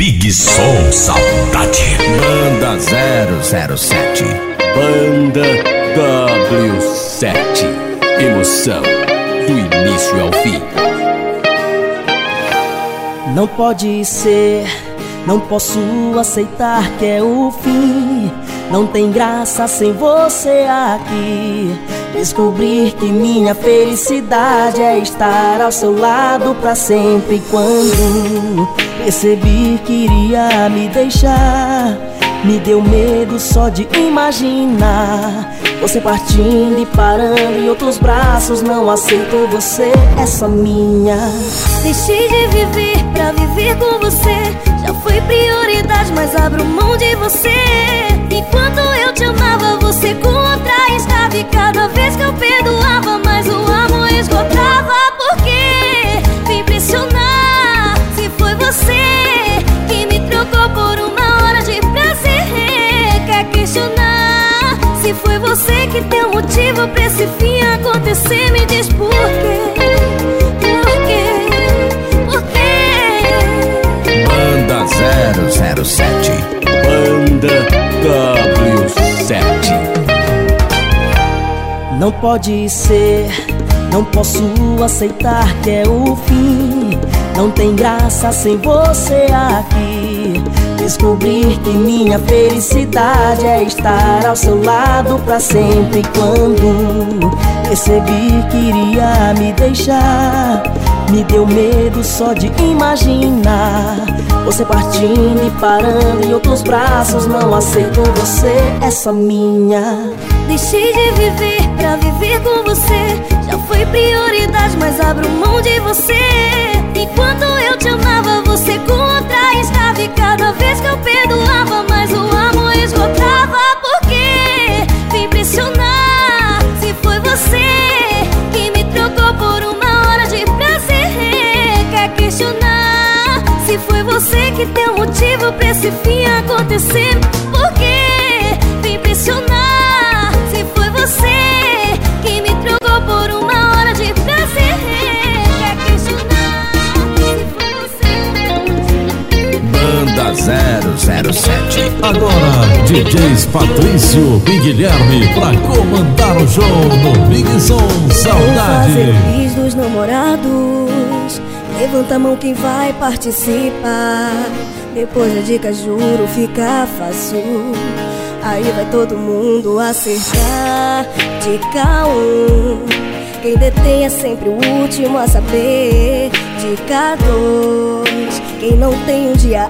Big Som Saudade. Banda 007. Banda W7. Emoção do início ao fim. Não pode ser, não posso aceitar que é o fim. Não tem graça sem você aqui. Descobrir que minha felicidade é estar ao seu lado pra sempre. Quando percebi que iria me deixar, me deu medo só de imaginar. Você partindo e parando em outros braços. Não aceito você, é só minha. Deixei de viver pra viver com você. Já foi prioridade, mas abro mão de você. Enquanto eu te amava, você com outra estava. E cada vez que eu perdoava, mais o amor esgotava. Por quê? Me impressionar se foi você que me trocou por uma hora de prazer. Quer questionar se foi você que deu motivo pra esse fim acontecer? Me diz por quê? Por quê? Por quê? Banda 007. Não pode ser, não posso aceitar que é o fim. Não tem graça sem você aqui. Descobrir que minha felicidade é estar ao seu lado pra sempre. Quando percebi que iria me deixar, me deu medo só de imaginar. Você partindo e parando em outros braços. Não aceito você, só minha. Deixei de viver pra viver com você. Já foi prioridade, mas abro mão de você. Enquanto eu te amava, você com estava. E cada vez que eu perdoava, mais o amor esgotava. Por quê? Me impressionar se foi você que me trocou por uma hora de prazer. Quer questionar se foi você que deu motivo pra esse fim acontecer? 007. Agora, DJs Patrício e Guilherme pra comandar o show no Big Som Saudade. quiz dos namorados. Levanta a mão quem vai participar. Depois da dica, juro, fica fácil. Aí vai todo mundo acertar. Dica 1. Um. Quem detém é sempre o último a saber. Dica 2. Quem não tem um dia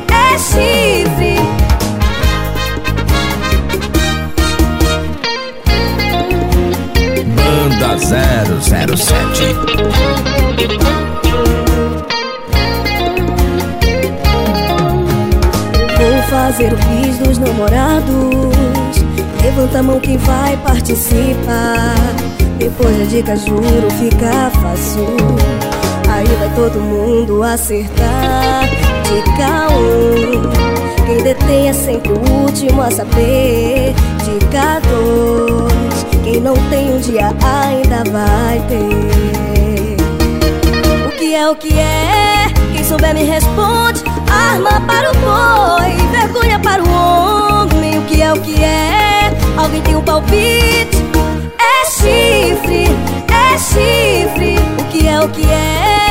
é chifre. Banda 007. Vou fazer o quiz dos namorados. Levanta a mão quem vai participar. Depois da dica, juro, fica fácil. Aí vai todo mundo acertar. Dica 1. Um. Quem detém é sempre o último a saber. Dica 2. Quem não tem um dia ainda vai ter. O que é o que é? Quem souber me responde. Arma para o boi, vergonha para o homem. O que é o que é? Alguém tem um palpite? É chifre, é chifre. O que é o que é?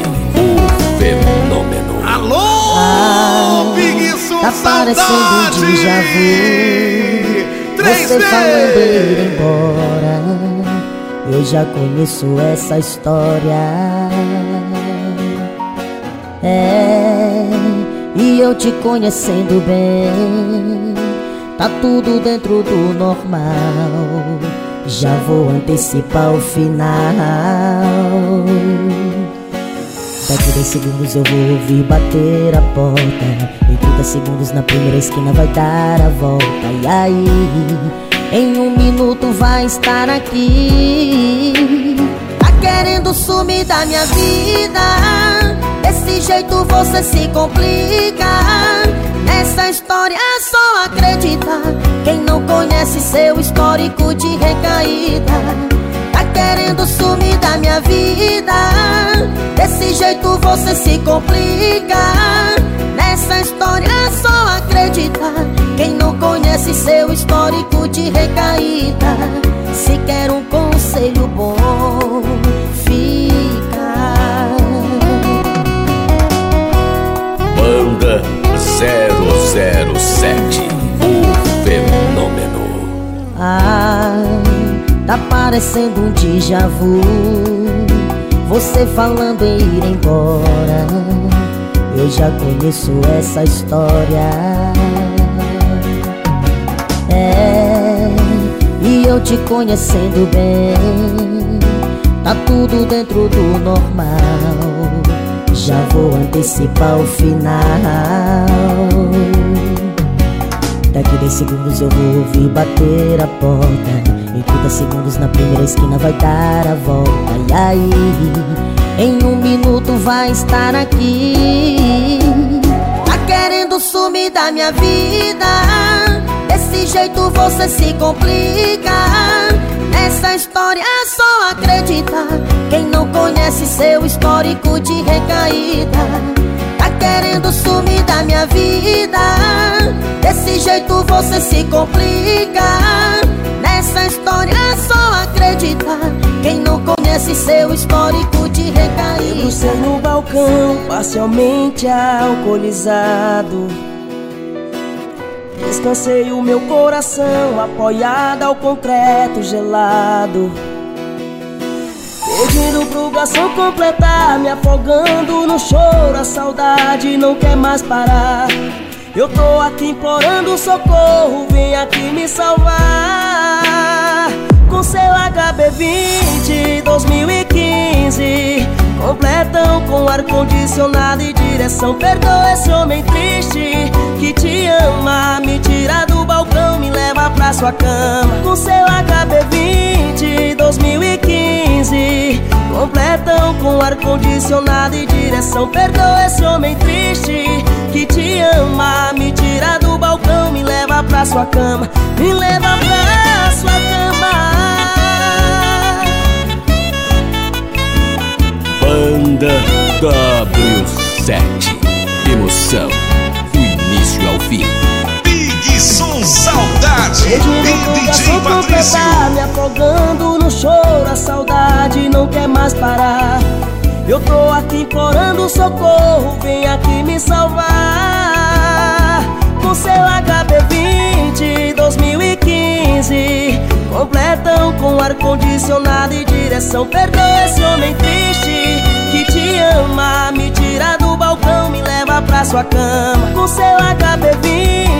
Tá parecendo um Saudade! déjà vu. Três Você falando ir vezes. embora. Eu já conheço essa história. É, e eu te conhecendo bem, tá tudo dentro do normal. Já vou antecipar o final. Daqui 10 segundos eu vou ouvir bater a porta. Em 30 segundos na primeira esquina vai dar a volta. E aí, em um minuto vai estar aqui. Tá querendo sumir da minha vida. Desse jeito você se complica. Nessa história é só acreditar. Quem não conhece seu histórico de recaída. Querendo sumir da minha vida. Desse jeito você se complica. Nessa história é só acreditar. Quem não conhece seu histórico de recaída Se quer um conselho bom Fica. Banda 007 O Fenômeno. Ah, tá parecendo um déjà vu. Você falando em ir embora. Eu já conheço essa história. É, e eu te conhecendo bem. Tá tudo dentro do normal. Já vou antecipar o final 10 segundos eu vou ouvir bater a porta. Em 30 segundos na primeira esquina vai dar a volta. E aí, em um minuto vai estar aqui. Tá querendo sumir da minha vida. Desse jeito você se complica. Nessa história é só acreditar. Quem não conhece seu histórico de recaída querendo sumir da minha vida. Desse jeito você se complica. Nessa história é só acreditar. Quem não conhece seu histórico de recaída Debrucei no balcão, parcialmente alcoolizado. Descansei o meu coração, apoiado ao concreto gelado Garçom completar, me afogando no choro A saudade não quer mais parar. Eu tô aqui implorando socorro, vem aqui me salvar. Com seu HB20 2015 Completão com ar-condicionado e direção. Perdoa esse homem triste que te ama Me tira do balcão, me leva pra sua cama. Com seu HB20 2015 Completão com ar-condicionado e direção. Perdoa esse homem triste que te ama. Me tira do balcão, me leva pra sua cama. Me leva pra sua cama. Banda W7 Emoção Saudade. E DJ Patrício. me afogando no choro A saudade não quer mais parar. Eu tô aqui implorando socorro, vem aqui me salvar. Com seu HB20 2015 Completão com ar-condicionado e direção. Perdoa esse homem triste que te ama Me tira do balcão, me leva pra sua cama. Com seu HB20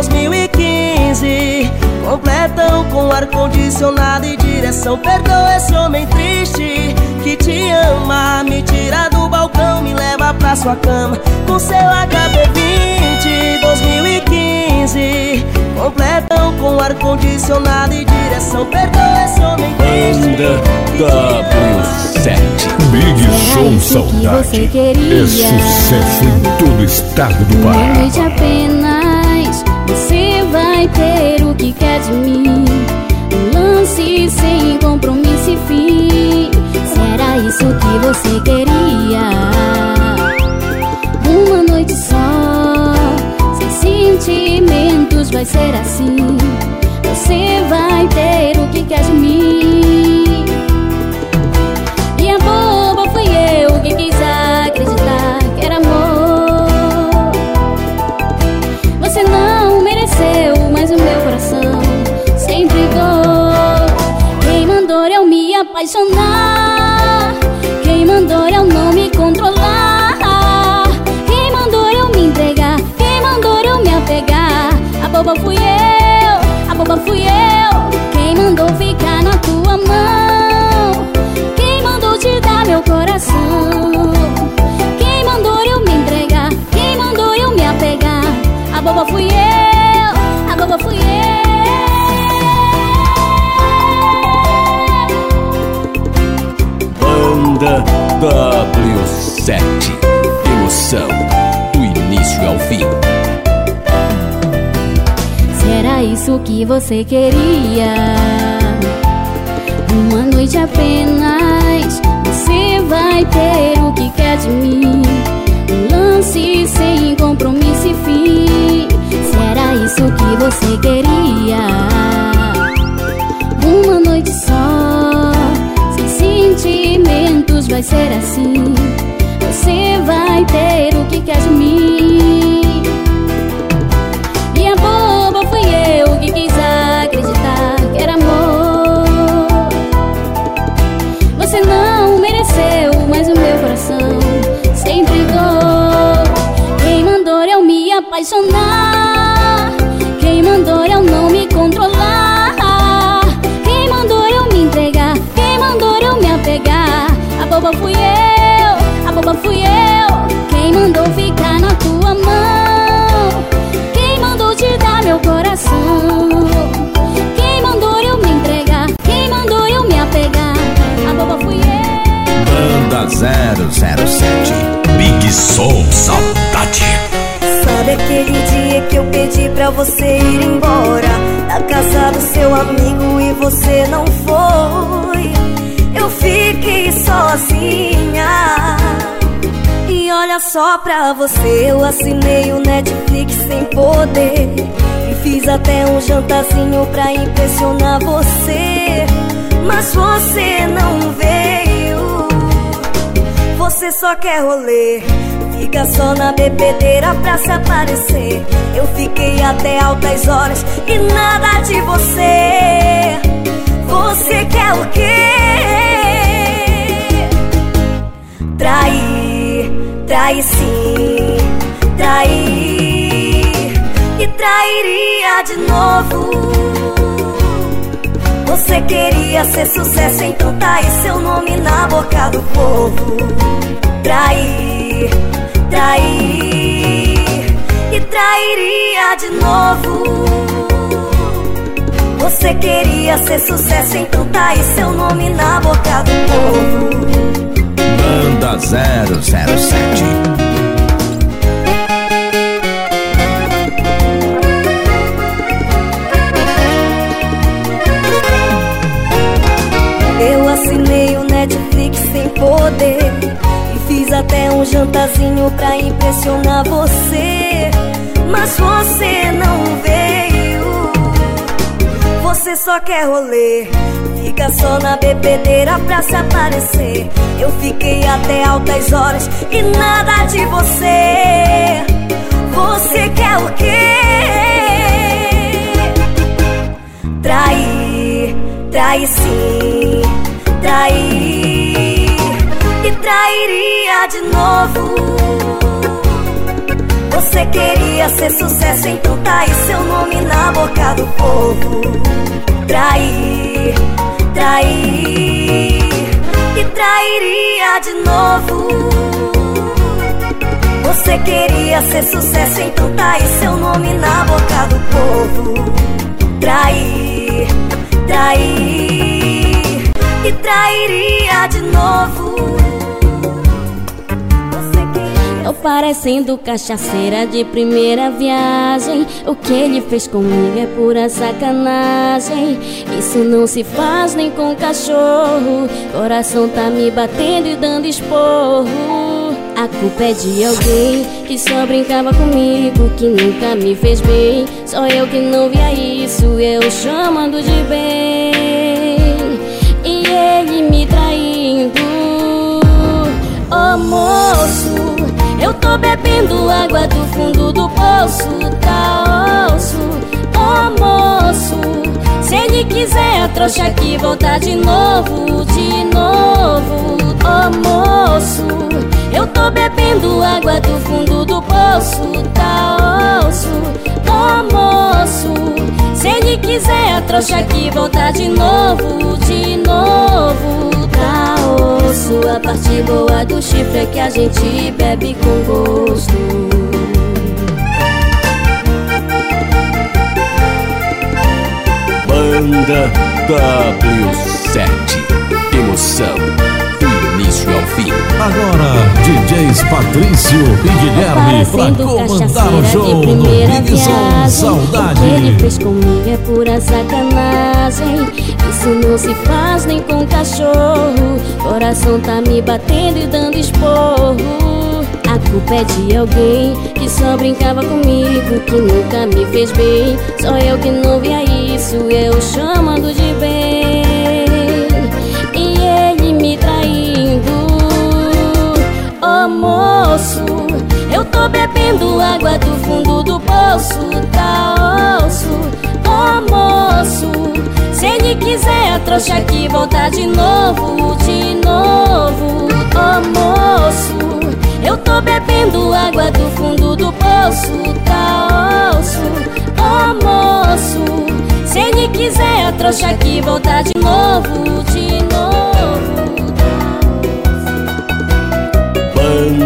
2015 Completão com ar-condicionado e direção Perdoa esse homem triste que te ama Me tira do balcão, me leva pra sua cama Com seu HB20 2015 Completão com ar-condicionado e direção Perdoa esse homem triste Banda W7 Big Som que Saudade. você queria? É sucesso em todo o estado do Uma Pará. noite apenas Você vai ter o que quer de mim. Um lance sem compromisso e fim. Será isso que você queria? Uma noite só. Sem sentimentos vai ser assim. Você vai ter o que quer de mim Quem mandou eu não me controlar? Quem mandou eu me entregar? Quem mandou eu me apegar? A boba fui eu, a boba fui eu. W7 Emoção do início ao fim. Se era isso que você queria, uma noite apenas, você vai ter o que quer de mim. Um lance sem compromisso e fim. Se era isso que você queria, uma noite só, sem sentimentos, vai ser assim. Você vai ter o que quer de mim. E a boba fui eu que quis acreditar que era amor. Você não mereceu, mas o meu coração se entregou. Quem mandou eu me apaixonar? Quem mandou eu não me controlar? Quem mandou eu me entregar? Quem mandou eu me apegar? A boba fui eu, 007. Big Soul Saudade. Sabe aquele dia que eu pedi pra você ir embora? Da casa do seu amigo e você não foi. Eu fiquei sozinha. E olha só pra você Eu assinei o Netflix sem poder. E fiz até um jantarzinho pra impressionar você. Mas você não veio você só quer rolê. Fica só na bebedeira pra se aparecer. Eu fiquei até altas horas e nada de você. Você quer o quê? Trair, trair sim, trair. E trairia de novo você queria ser sucesso, então tá aí seu nome na boca do povo. Trair, trair e trairia de novo. Você queria ser sucesso, então tá aí seu nome na boca do povo. Banda 007. Poder. E fiz até um jantarzinho pra impressionar você. Mas você não veio. Você só quer rolê. Fica só na bebedeira pra se aparecer. Eu fiquei até altas horas e nada de você. Você quer o quê? Trair, trair sim, trair trairia de novo Você queria ser sucesso, então tá aí seu nome na boca do povo Trair, trair E trairia de novo você queria ser sucesso, então tá aí seu nome na boca do povo. Trair, trair e trairia de novo. Tô parecendo cachaceira de primeira viagem. O que ele fez comigo é pura sacanagem. Isso não se faz nem com cachorro. Coração tá me batendo e dando esporro. A culpa é de alguém que só brincava comigo, que nunca me fez bem. Só eu que não via isso, eu chamando de bem. E ele me traindo. Ô moço, Tô bebendo água do fundo do poço Tá osso, moço Se ele quiser a trouxa aqui voltar de novo De novo, almoço. moço Eu tô bebendo água do fundo do poço Tá osso, moço ele quiser trouxa aqui voltar de novo, de novo. Tá osso, a parte boa do chifre é que a gente bebe com gosto. Banda W7 Emoção fim. Agora, DJs Patrício e Guilherme pra comandar o show no Big Som Saudade. O que ele fez comigo é pura sacanagem. Isso não se faz nem com cachorro. Coração tá me batendo e dando esporro. A culpa é de alguém que só brincava comigo, que nunca me fez bem. Só eu que não via isso, eu chamando de bem. Moço Eu tô bebendo água do fundo do poço Tá osso, Se ele quiser a trouxa aqui voltar de novo, de novo. Oh moço Eu tô bebendo água do fundo do poço Tá osso, Se ele quiser a trouxa aqui voltar de novo, de novo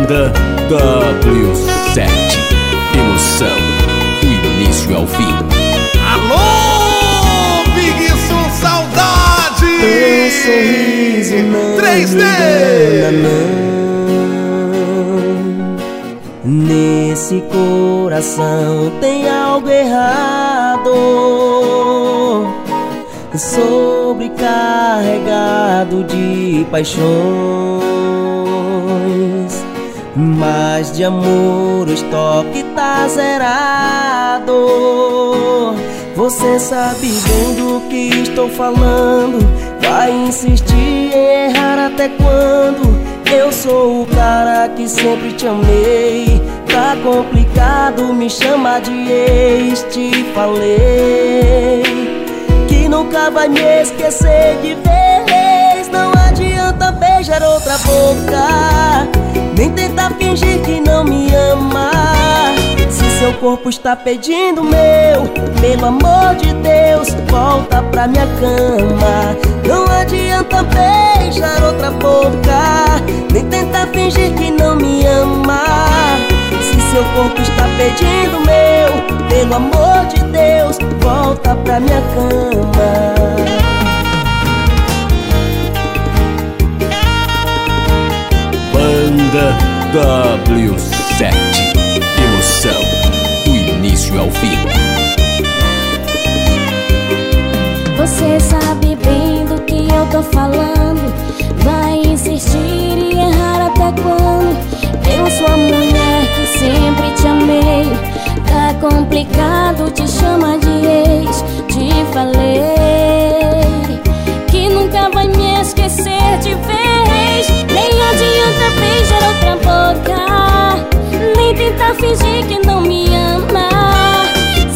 Banda W7 Emoção do início ao fim. Alô, Big Sun Saudade! Teu sorriso não 3D não. Nesse coração tem algo errado. Sobrecarregado de paixão de amor o estoque tá zerado. Você sabe bem do que estou falando. Vai insistir em errar até quando? Eu sou o cara que sempre te amei. Tá complicado me chamar de ex Te falei Que nunca vai me esquecer de vez. Não adianta beijar outra boca nem tenta fingir que não me ama. Se seu corpo está pedindo meu Pelo amor de Deus, volta pra minha cama. Não adianta beijar outra boca. Nem tenta fingir que não me ama. Se seu corpo está pedindo meu Pelo amor de Deus, volta pra minha cama W7 Emoção do início ao fim. Você sabe bem do que eu tô falando. Vai insistir e errar até quando? Eu sou a mulher que sempre te amei. Tá complicado, te chama de ex. Te falei que nunca vai me esquecer de vez. Nem adianta beijar outra boca. Nem tentar fingir que não me ama.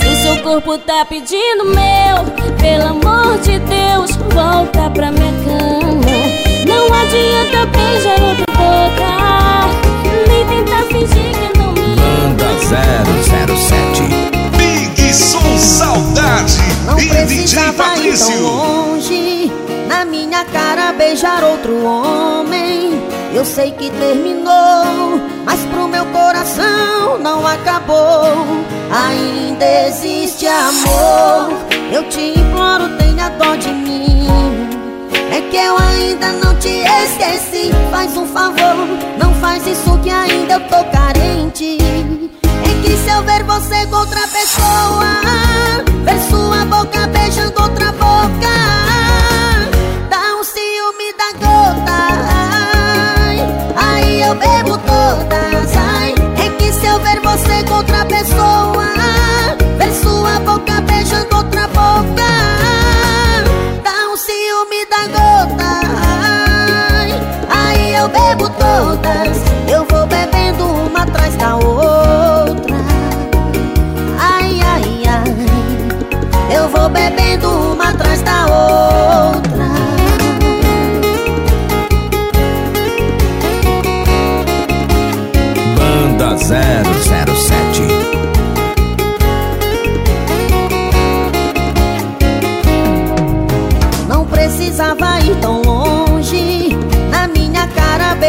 Se seu corpo tá pedindo meu Pelo amor de Deus, volta pra minha cama. Não adianta beijar outra boca. Nem tentar fingir que não me ama. Banda 007 Big Som Saudade. Não e DJ Patrício cara beijar outro homem eu sei que terminou, mas pro meu coração não acabou. Ainda existe amor. Eu te imploro, tenha dó de mim. É que eu ainda não te esqueci. Faz um favor, não faz isso que ainda eu tô carente. É que se eu ver você com outra pessoa, ver sua boca beijando outra boca, eu bebo todas. Ai, é que se eu ver você com outra pessoa. Ver sua boca beijando outra boca. Dá um ciúme da gota. Ai, aí eu bebo todas. Eu vou bebendo uma atrás da outra. Ai, ai, ai. Eu vou bebendo uma atrás da outra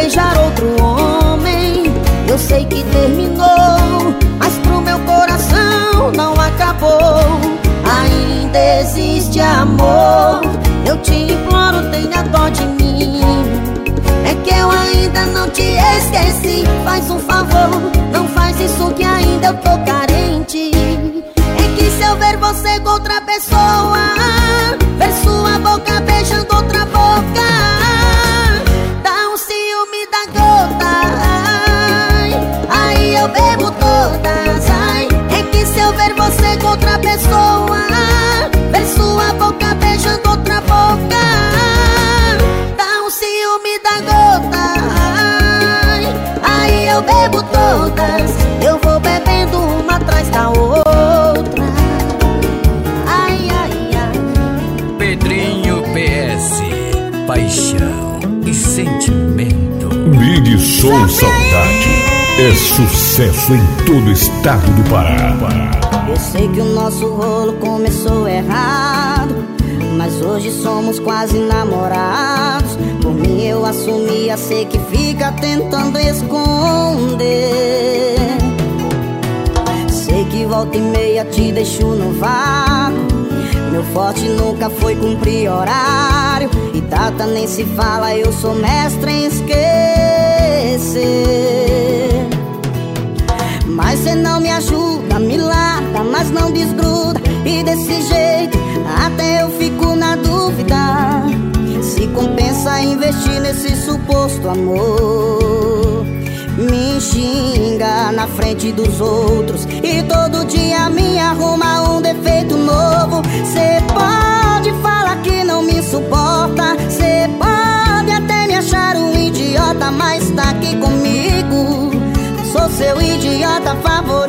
beijar outro homem. Eu sei que terminou Mas pro meu coração não acabou. Ainda existe amor. Eu te imploro, tenha dó de mim. É que eu ainda não te esqueci. Faz um favor, não faz isso que ainda eu tô carente. É que se eu ver você com outra pessoa pessoa Ver sua boca beijando outra boca Dá um ciúme da gota ai, Aí eu bebo todas Eu vou bebendo uma atrás da outra Ai, ai, ai Pedrinho PS. Paixão e sentimento. Big Som Saudade é sucesso em todo o estado do Pará. Sei que o nosso rolo começou errado Mas hoje somos quase namorados. Por mim eu assumia, sei que fica tentando esconder. Sei que volta e meia te deixo no vácuo. Meu forte nunca foi cumprir horário. E data nem se fala, eu sou mestre em esquecer. Mas cê não me ajuda, me mas não desgruda. E desse jeito até eu fico na dúvida Se compensa investir nesse suposto amor. Me xinga na frente dos outros E todo dia me arruma um defeito novo. Cê pode falar que não me suporta Cê pode até me achar um idiota Mas tá aqui comigo. Sou seu idiota favorito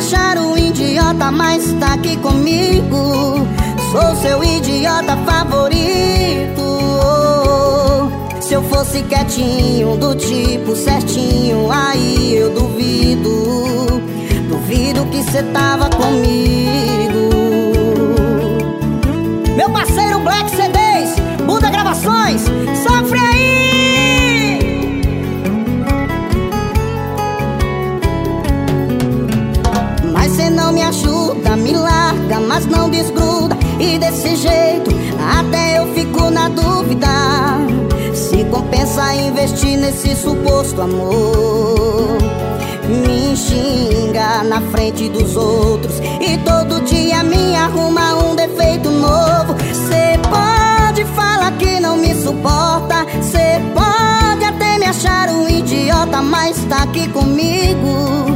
achar um idiota Mas tá aqui comigo. Sou seu idiota favorito. Se eu fosse quietinho, do tipo certinho Aí eu duvido. Duvido que cê tava comigo mas não desgruda. E desse jeito até eu fico na dúvida Se compensa investir nesse suposto amor. Me xinga na frente dos outros E todo dia me arruma um defeito novo. Cê pode falar que não me suporta Cê pode até me achar um idiota Mas tá aqui comigo.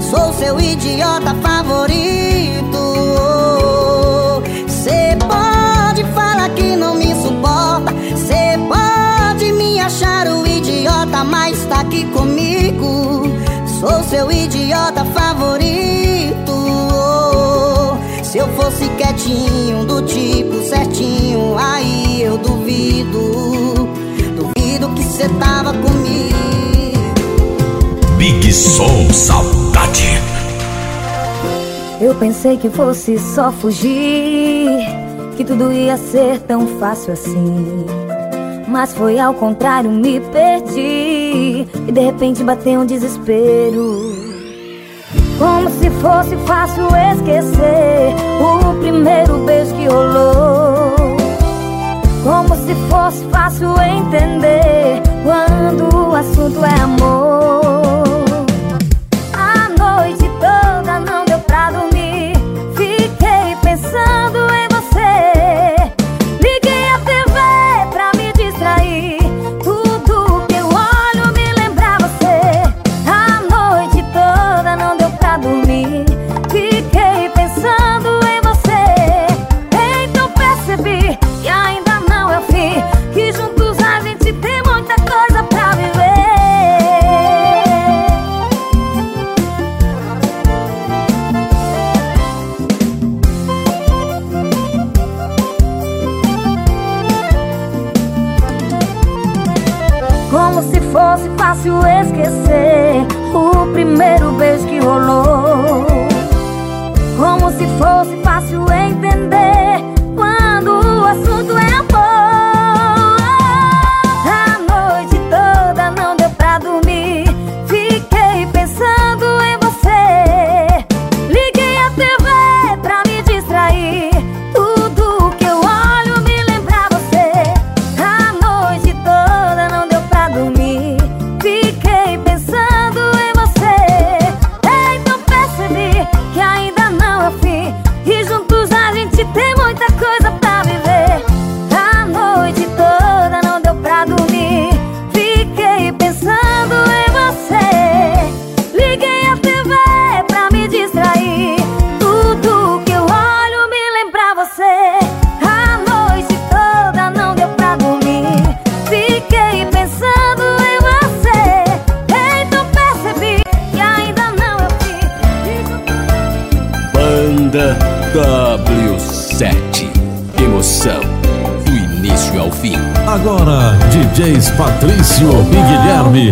Sou seu idiota favorito Cê pode falar que não me suporta. Cê pode me achar um idiota Mas tá aqui comigo. Sou seu idiota favorito. Se eu fosse quietinho, do tipo certinho Aí eu duvido. Duvido que cê tava comigo. Big Som Saudade. Eu pensei que fosse só fugir, que tudo ia ser tão fácil assim. Mas foi ao contrário, me perdi e de repente bateu um desespero. Como se fosse fácil esquecer o primeiro beijo que rolou. Como se fosse fácil entender quando o assunto é amor.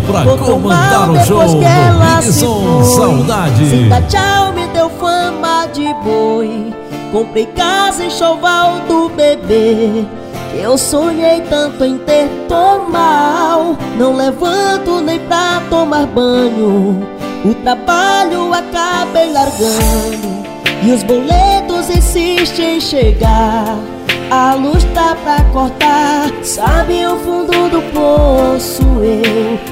Pra comandar o show no Big Som Saudade. Sinta tchau, me deu fama de boi. Comprei casa em choval do bebê. Eu sonhei tanto em ter tô mal. Não levanto nem pra tomar banho. O trabalho acabei largando. E os boletos insistem em chegar. A luz tá pra cortar. Sabe o fundo do poço? Eu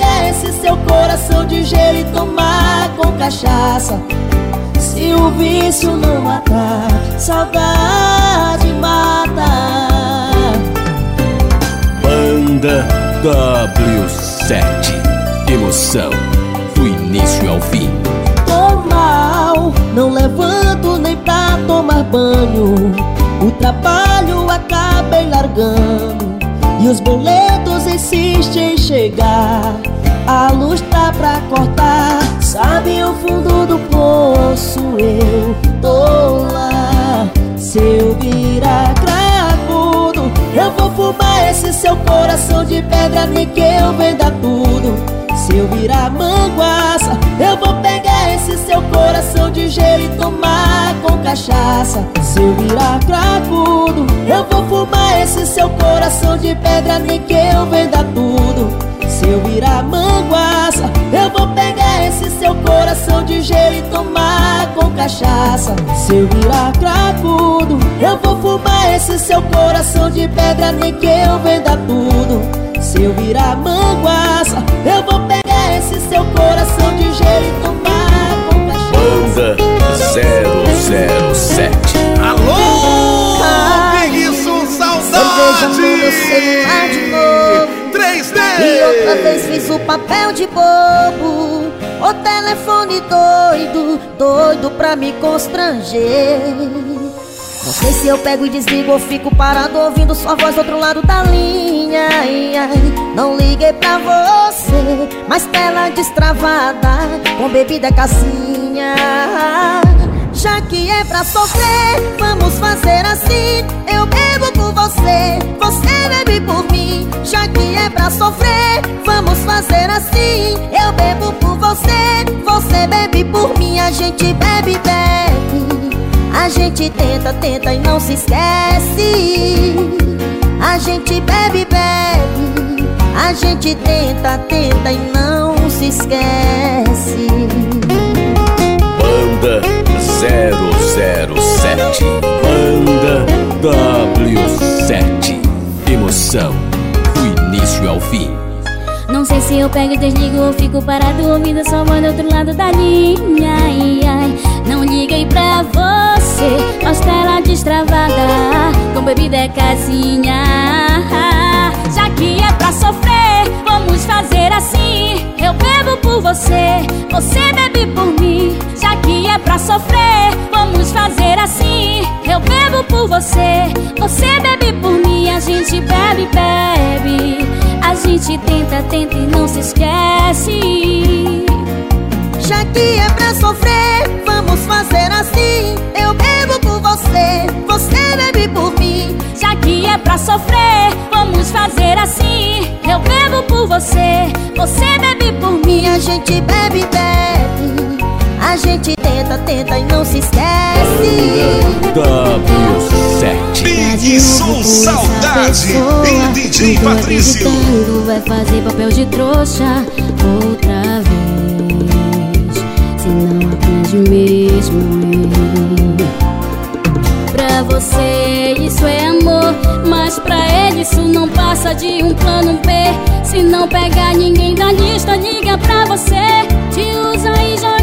esse seu coração de gelo e tomar com cachaça. Se o vício não matar, saudade mata. Banda W7 Emoção do início ao fim. Tô mal, não levanto nem pra tomar banho. O trabalho acabei largando. E os boletos insistem em chegar. A luz tá pra cortar. Sabe o fundo do poço? Eu tô lá. Se eu virar cracudo, eu vou fumar esse seu coração de pedra, nem que eu venda tudo. Se eu virar manguaça, eu vou pegar esse seu coração de gelo e tomar com cachaça. Se eu virar cracudo, eu vou fumar esse seu coração de pedra, nem que eu venda tudo. Se eu virar manguaça, eu vou pegar esse seu coração de gelo e tomar com cachaça. Se eu virar cracudo, eu vou fumar esse seu coração de pedra, nem que eu venda tudo. Se eu virar manguaça, eu vou pegar esse seu coração de gelo e tomar com cachaça. Banda 007 Alô, Big meu celular de Saudade! Novo 3D! E outra vez fiz o papel de bobo. O telefone doido, doido pra me constranger. Não sei se eu pego e desligo ou fico parado ouvindo sua voz do outro lado da linha. Não liguei pra você, mas tela destravada Com bebida cassinha já que é pra sofrer, vamos fazer assim. Eu bebo por você, você bebe por mim Já que é pra sofrer, vamos fazer assim. Eu bebo por você, você bebe por mim. A gente bebe, bebe. A gente tenta, tenta e não se esquece. A gente bebe, bebe. A gente tenta, tenta e não se esquece pego e desligo ou fico parado ouvindo voz do outro lado da linha. Ai, ai. Não liguei pra você, mas destravada com bebida é casinha. Já que é pra sofrer, vamos fazer assim. Eu bebo por você, você bebe por mim. Já que é pra sofrer, vamos fazer assim. Eu bebo por você, você bebe por mim. A gente bebe, bebe. A gente tenta, tenta e não se esquece. Já que é pra sofrer, vamos fazer assim Eu bebo por você, você bebe por mim Já que é pra sofrer, vamos fazer assim. Eu bebo por você, você bebe por mim. A gente bebe, bebe A gente tenta, tenta e não se esquece W7 Big Som Saudade e DJ Patrício. Vai fazer papel de trouxa outra vez. Se não aprende mesmo? Pra você isso é amor, mas pra ele isso não passa de um plano B. Se não pegar ninguém da lista, liga pra você, te usa e joga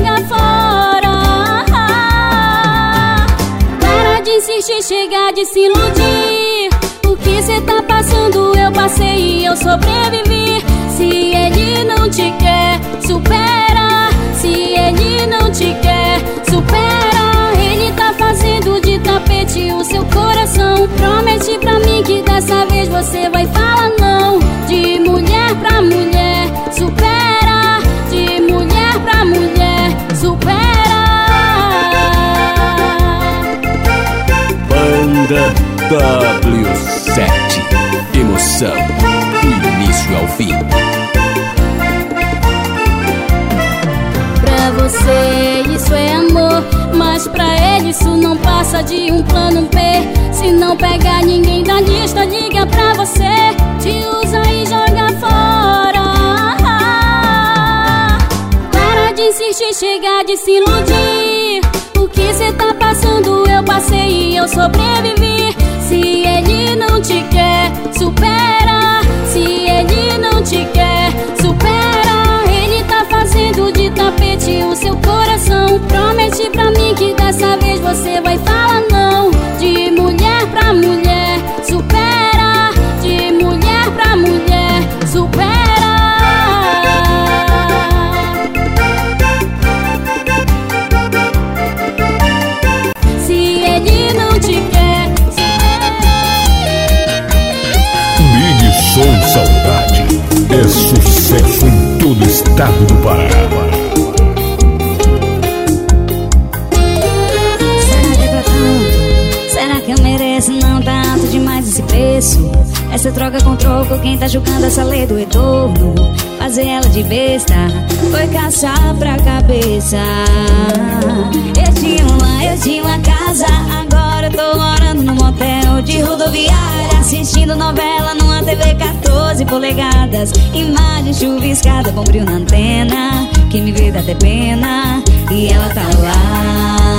de chega de se iludir. O que cê tá passando eu passei e eu sobrevivi. Se ele não te quer, supera. Se ele não te quer, supera. Ele tá fazendo de tapete o seu coração. Promete pra mim que dessa vez você vai falar não. De mulher pra mulher, supera W7 Emoção do início ao fim. Pra você isso é amor, mas pra ele isso não passa de um plano B. Se não pegar ninguém da lista, liga pra você, te usa e joga fora. Para de insistir, chega de se iludir. O que cê tá passando eu passei e eu sobrevivi. Se ele não te quer, supera. Se ele não te quer, supera. Ele tá fazendo de tapete o seu coração. Promete pra mim que dessa vez você vai falar estado do Pará. Será que é tanto? Será que eu mereço? Não alto demais esse preço. Essa troca com troco, quem tá julgando essa lei do retorno? Fazer ela de besta foi caçar pra cabeça. Eu tinha uma, eu tinha uma casa, agora eu tô morando num motel de rodoviária, assistindo novela numa TV 14 polegadas. Imagem chuviscada, bombril na antena, quem me vê dá até pena, e ela tá lá.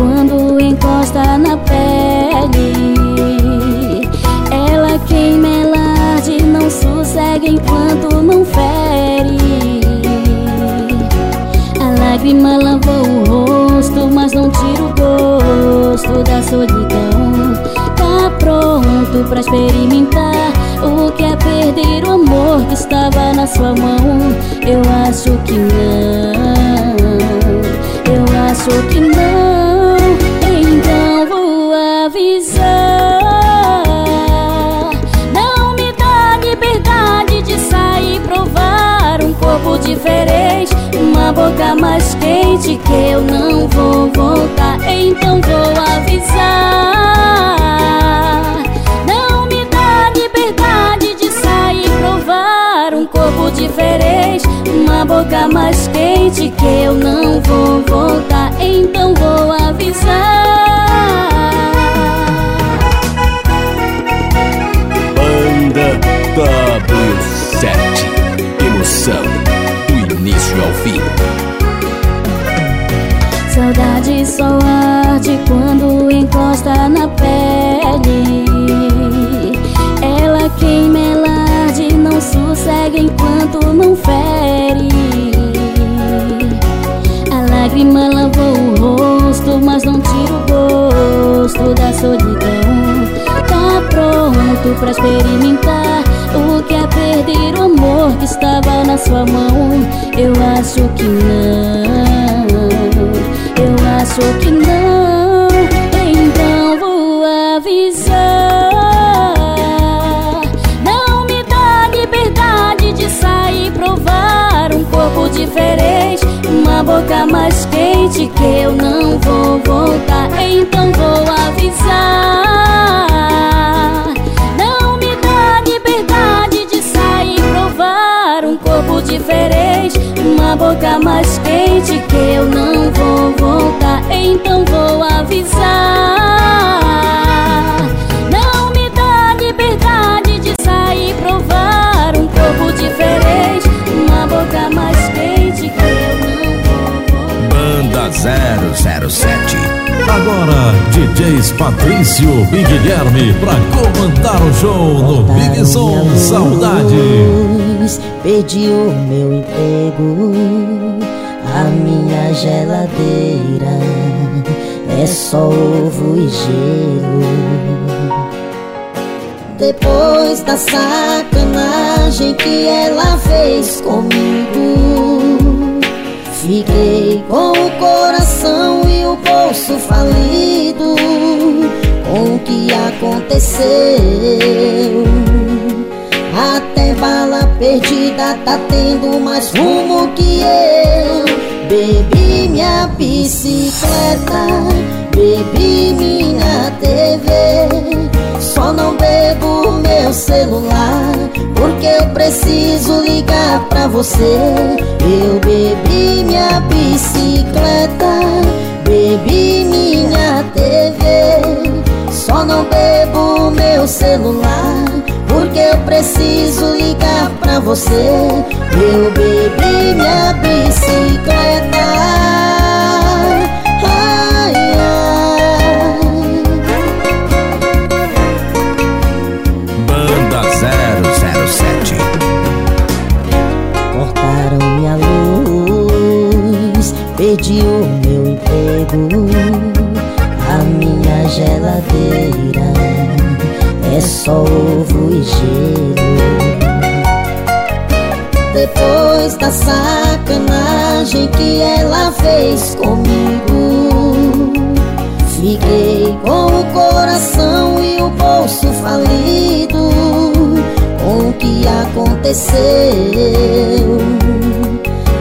Quando encosta na pele. Ela queima, ela arde, não sossega enquanto não fere. A lágrima lavou o rosto, mas não tira o gosto da solidão. Tá pronto pra experimentar o que é perder o amor que estava na sua mão. Eu acho que não. Eu acho que não, diferente. Uma boca mais quente que eu não vou voltar. Então vou avisar. Não me dá liberdade de sair e provar Um corpo diferente. Uma boca mais quente que eu não vou voltar. Então vou avisar. Banda W7 Emoção ao fim. Saudade só arde quando encosta na pele. Ela queima, ela arde, não sossega enquanto não fere. A lágrima lavou o rosto, mas não tira o gosto da solidão. Tá pronto pra experimentar perder o amor que estava na sua mão. Eu acho que não, eu acho que não. Então vou avisar. Não me dá liberdade de sair provar um corpo diferente, uma boca mais quente que eu não vou voltar. Então vou avisar. Diferente, uma boca mais quente que eu não vou voltar. Então vou avisar. Não me dá liberdade de sair provar um corpo diferente, uma boca mais quente que 007. Agora, DJs Patrício e Guilherme pra comandar o show no Big Som Saudade. perdi o meu emprego, a minha geladeira é só ovo e gelo. Depois da sacanagem que ela fez comigo, fiquei com o coração e o bolso falido. Com o que aconteceu. Até bala perdida tá tendo mais rumo que eu. Bebi minha bicicleta, bebi minha TV Só não bebo meu celular Porque eu preciso ligar pra você. Eu bebi minha bicicleta, bebi minha TV Só não bebo meu celular porque eu preciso ligar pra você. Eu bebi minha bicicleta Perdi o meu emprego A minha geladeira É só ovo e gelo. Depois da sacanagem que ela fez comigo Fiquei com o coração e o bolso falido. Com o que aconteceu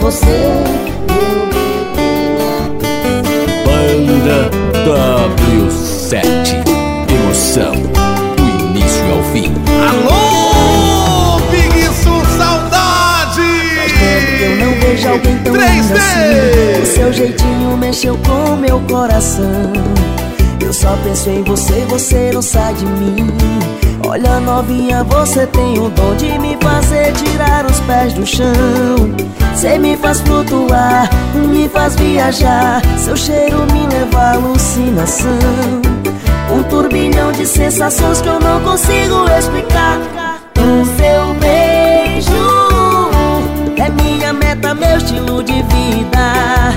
você Banda W7 Emoção do início ao fim. Alô, Big Sul Saudade! tempo que eu não vejo alguém tão 3D. lindo assim O seu jeitinho mexeu com meu coração Eu só penso em você, você não sai de mim Olha novinha, você tem o dom de me fazer tirar os pés do chão Você me faz flutuar, me faz viajar. Seu cheiro me leva à alucinação. Um turbilhão de sensações que eu não consigo explicar. O seu beijo é minha meta, meu estilo de vida.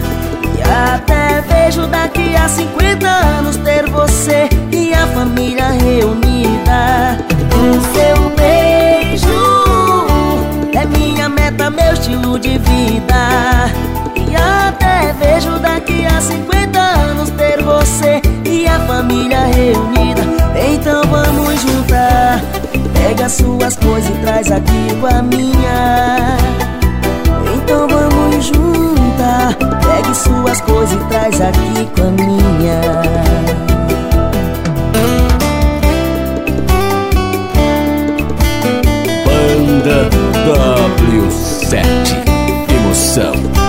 E até vejo daqui a 50 anos ter você e a família reunida suas coisas e traz aqui com a minha. Então vamos juntar Pegue suas coisas e traz aqui com a minha. Banda W7 Emoção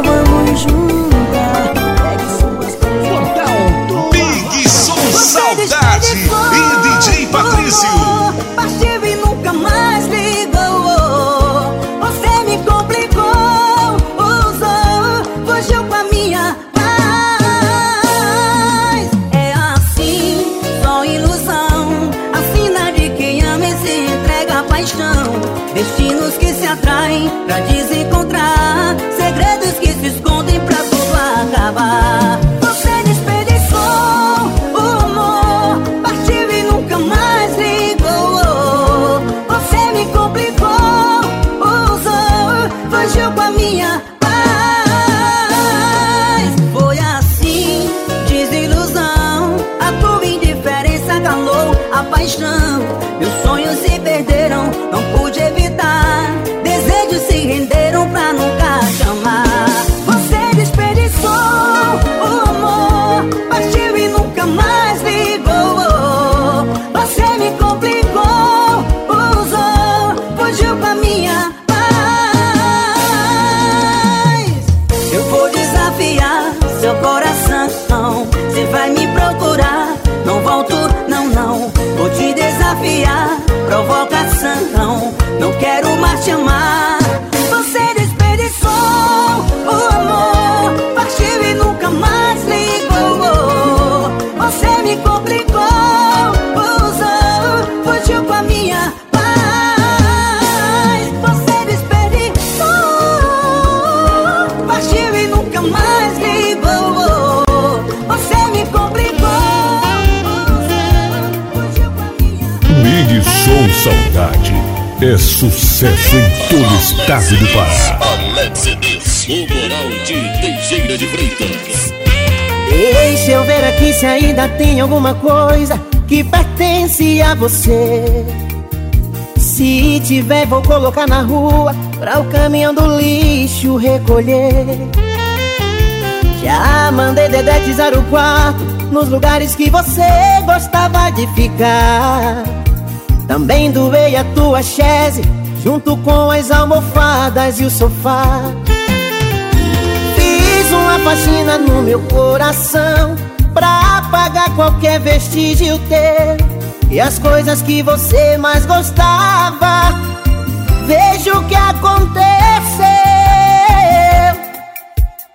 então vamos juntar. Pegue suas coisas. Portal Big Som Saudade e DJ Patrício. Partiu e nunca mais ligou. Você me complicou, usou, fugiu com a minha paz. É assim, só ilusão. A sina de quem ama e se entrega à paixão. Destinos que se atraem pra desencontrar. É sucesso em todo o estado do Pará. Alex CDs, o moral de Teixeira de Freitas Deixa eu ver aqui se ainda tem alguma coisa que pertence a você. Se tiver, vou colocar na rua pra o caminhão do lixo recolher. Já mandei dedetizar o quarto nos lugares que você gostava de ficar. Também doei a tua chaise junto com as almofadas e o sofá. Fiz uma faxina no meu coração Pra apagar qualquer vestígio teu E as coisas que você mais gostava Veja o que aconteceu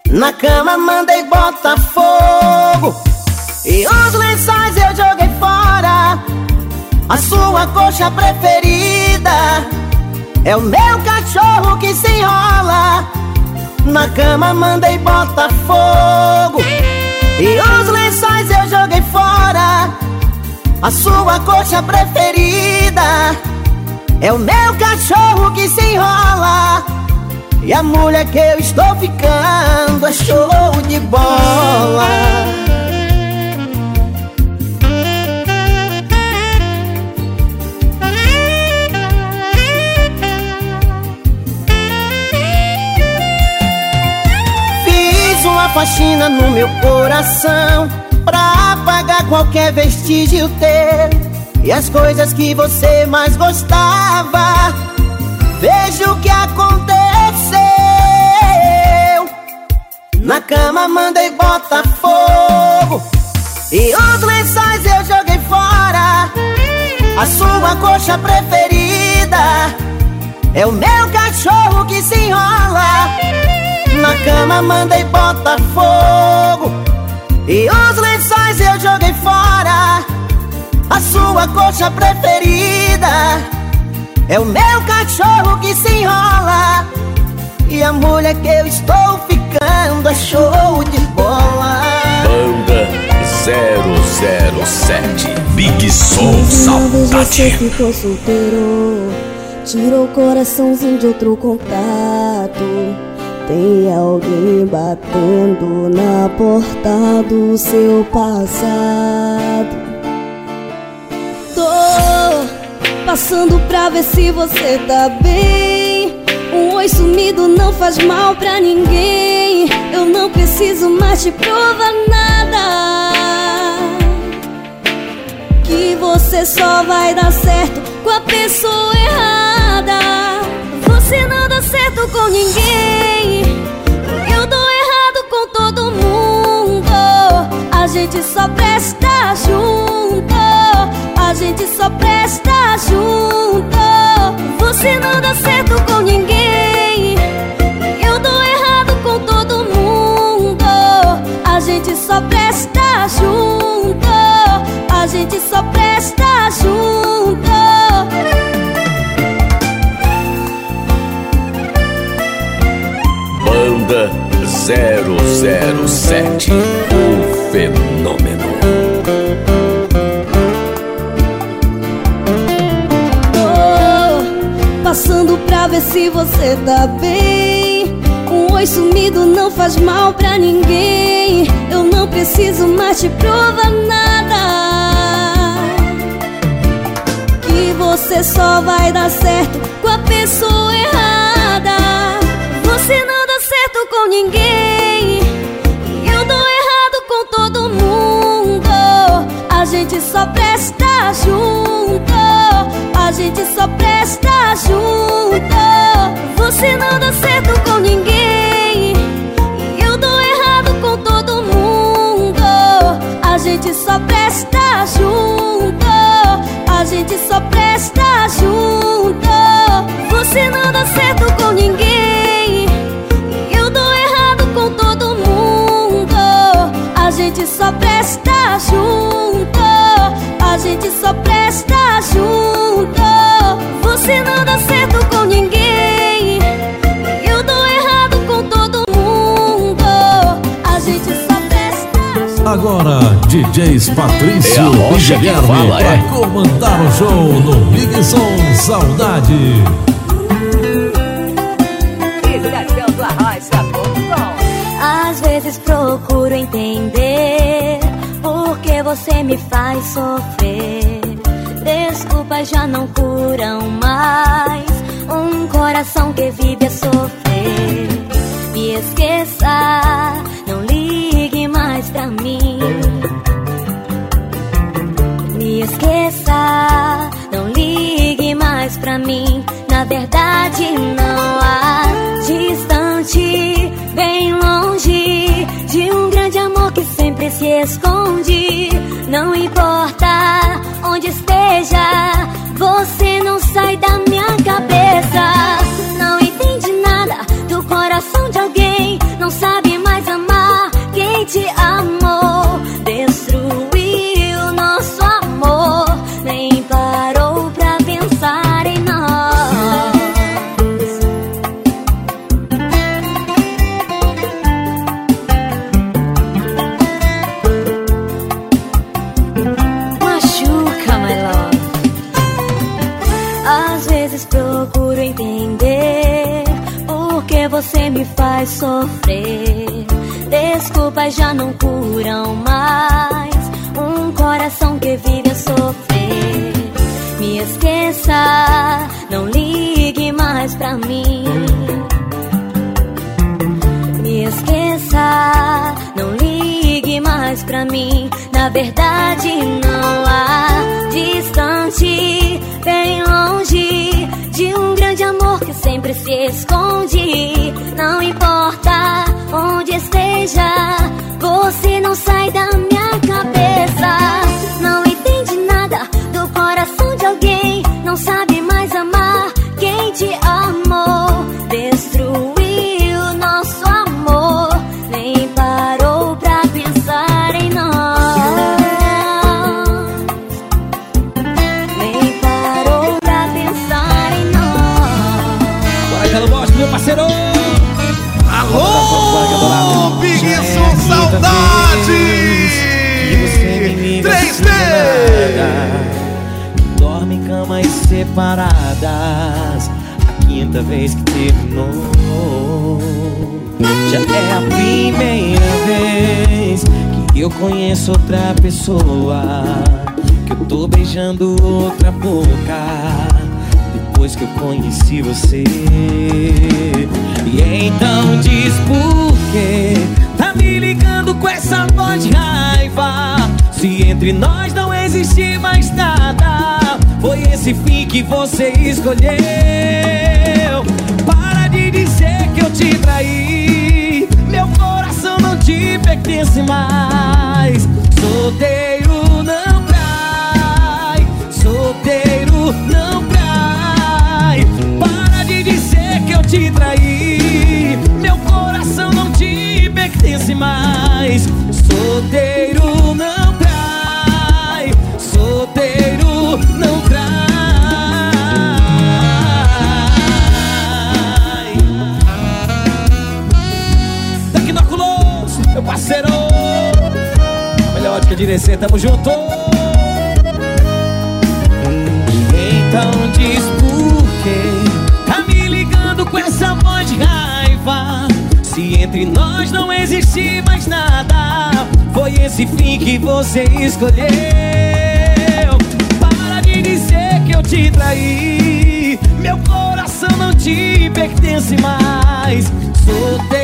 Na cama mandei botar fogo E os lençóis A sua coxa preferida É o meu cachorro que se enrola. Na cama mandei botar fogo. E os lençóis eu joguei fora. A sua coxa preferida É o meu cachorro que se enrola. E a mulher que eu estou ficando é show de bola faxina no meu coração Pra apagar qualquer vestígio teu E as coisas que você mais gostava. Vejo o que aconteceu. Na cama mandei botar fogo. E os lençóis eu joguei fora. A sua coxa preferida É o meu cachorro que se enrola Na cama mandei botar fogo E os lençóis eu joguei fora. A sua coxa preferida É o meu cachorro que se enrola. E a mulher que eu estou ficando é show de bola. Banda 007 Big Soul Você Saudade ficou solteiro. Tirou o coraçãozinho de outro contato Tem alguém batendo na porta do seu passado? Tô passando pra ver se você tá bem. Um oi sumido não faz mal pra ninguém. Eu não preciso mais te provar nada. Que você só vai dar certo com a pessoa errada. Você não certo com ninguém. Eu dou errado com todo mundo. A gente só presta junto. A gente só presta junto. Você não dá certo com ninguém. Eu dou errado com todo mundo. A gente só presta junto. A gente só presta junto. Banda 007 O Fenômeno Tô passando pra ver se você tá bem. Um oi sumido não faz mal pra ninguém. Eu não preciso mais te provar nada. Que você só vai dar certo com a pessoa errada. Certo com ninguém. Eu dou errado com todo mundo. A gente só presta junto. A gente só presta junto. Só presta junto. A gente só presta junto. Você não dá certo com ninguém. Eu dou errado com todo mundo. A gente só presta junto. Agora, DJs Patrício É e Guilherme fala, pra é. comandar o show no Big Som Saudade. Você me faz sofrer. Desculpas já não curam mais um coração que vive a sofrer. Às vezes procuro entender por que você me faz sofrer. Desculpas já não curam mais um coração que vive a sofrer. Me esqueça, não ligue mais pra mim. Me esqueça, pra mim. Na verdade, não há distante, bem longe de um grande amor que sempre se esconde. Não importa onde esteja, você não sai da minha cabeça. Não entende nada do coração de alguém, não sabe separadas. A quinta vez que terminou Já é a primeira vez Que eu conheço outra pessoa Que eu tô beijando outra boca Depois que eu conheci você. E então diz por quê? Tá me ligando com essa voz de raiva. Se entre nós não existe mais nada Foi esse fim que você escolheu. Para de dizer que eu te traí. Meu coração não te pertence mais. Solteiro não De DC, tamo junto. Então diz por quê? Tá me ligando com essa voz de raiva. Se entre nós não existe mais nada Foi esse fim que você escolheu. Para de dizer que eu te traí. Meu coração não te pertence mais. Solteiro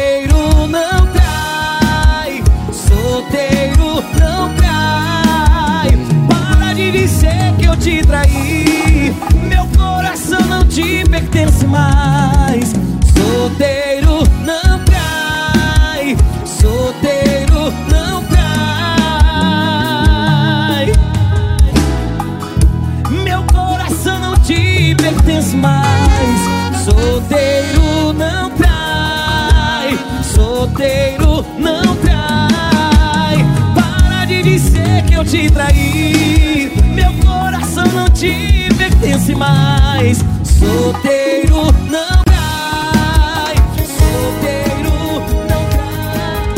Não trai Para de dizer que eu te traí. Meu coração não te pertence mais. Solteiro não trai Solteiro não trai Meu coração não te pertence mais. Solteiro não trai Solteiro não trai eu te traí Meu coração não te pertence mais. Solteiro não trai Solteiro não trai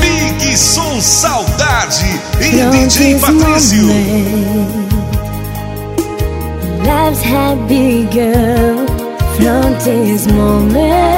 Big Som Saudade e DJ Patrício. Lives had begun from this moment.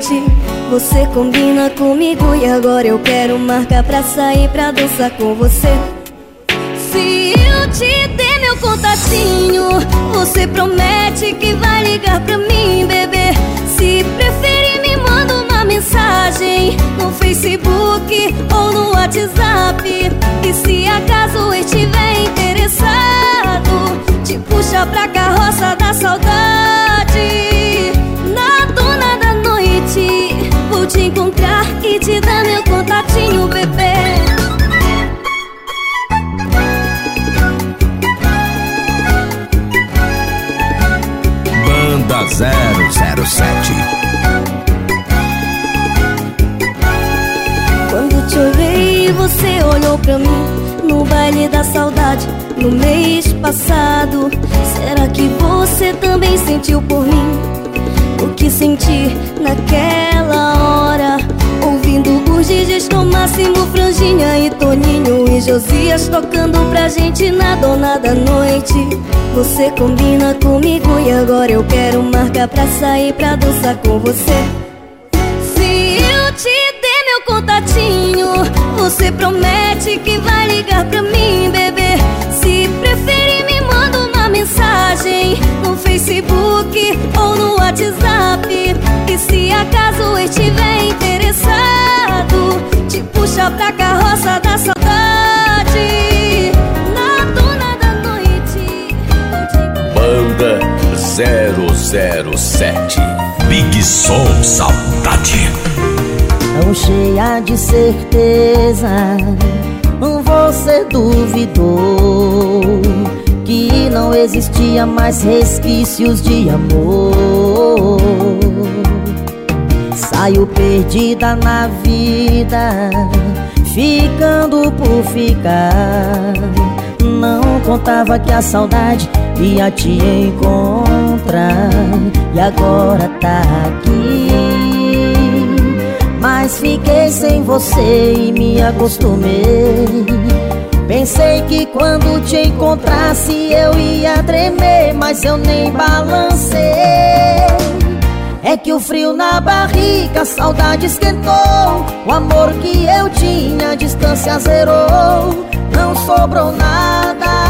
Noite. Você combina comigo e agora eu quero marcar pra sair pra dançar com você. Se eu te der meu contatinho, você promete que vai ligar pra mim, bebê. Se preferir, me manda uma mensagem no Facebook ou no WhatsApp. E se acaso estiver interessado, te puxa pra carroça da saudade. 007 Quando te olhei, você olhou pra mim no baile da saudade no mês passado. Será que você também sentiu por mim o que senti naquela hora? Ouvindo DJs no máximo Franjinha e Josias tocando pra gente na dona da noite. Você combina comigo e agora eu quero marcar pra sair pra dançar com você. Se eu te der meu contatinho, você promete que vai ligar pra mim, bebê. Se preferir, me manda uma mensagem no Facebook ou no WhatsApp. E se acaso estiver interessado, te puxa pra carroça da saudade. 007 Big Som Saudade Tão cheia de certeza, você duvidou que não existia mais resquícios de amor. Saiu perdida na vida, ficando por ficar. Não contava que a saudade ia te encontrar e agora tá aqui. Mas fiquei sem você e me acostumei. Pensei que quando te encontrasse eu ia tremer, mas eu nem balancei. É que o frio na barriga, a saudade esquentou. O amor que eu tinha, a distância zerou. Não sobrou nada.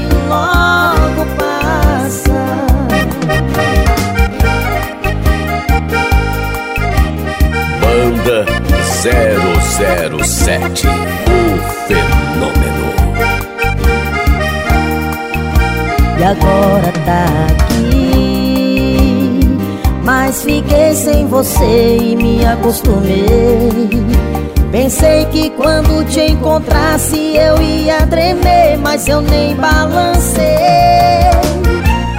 Banda 007 O Fenômeno. E agora tá aqui Mas fiquei sem você e me acostumei. Pensei que quando te encontrasse eu ia tremer Mas eu nem balancei.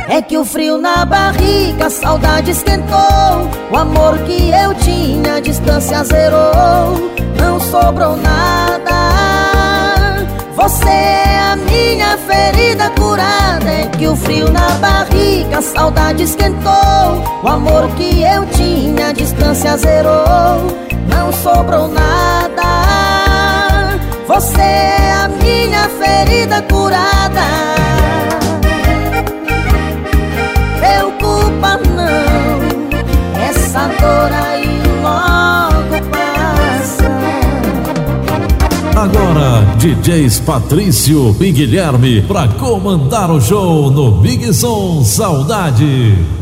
É que o frio na barriga, a saudade esquentou O amor que eu tinha, a distância zerou Não sobrou nada. Você é a minha ferida curada É que o frio na barriga, a saudade esquentou. O amor que eu tinha, a distância zerou Não sobrou nada. Você é a minha ferida curada. Preocupa DJs Patrício e Guilherme pra comandar o show no Big Som Saudade.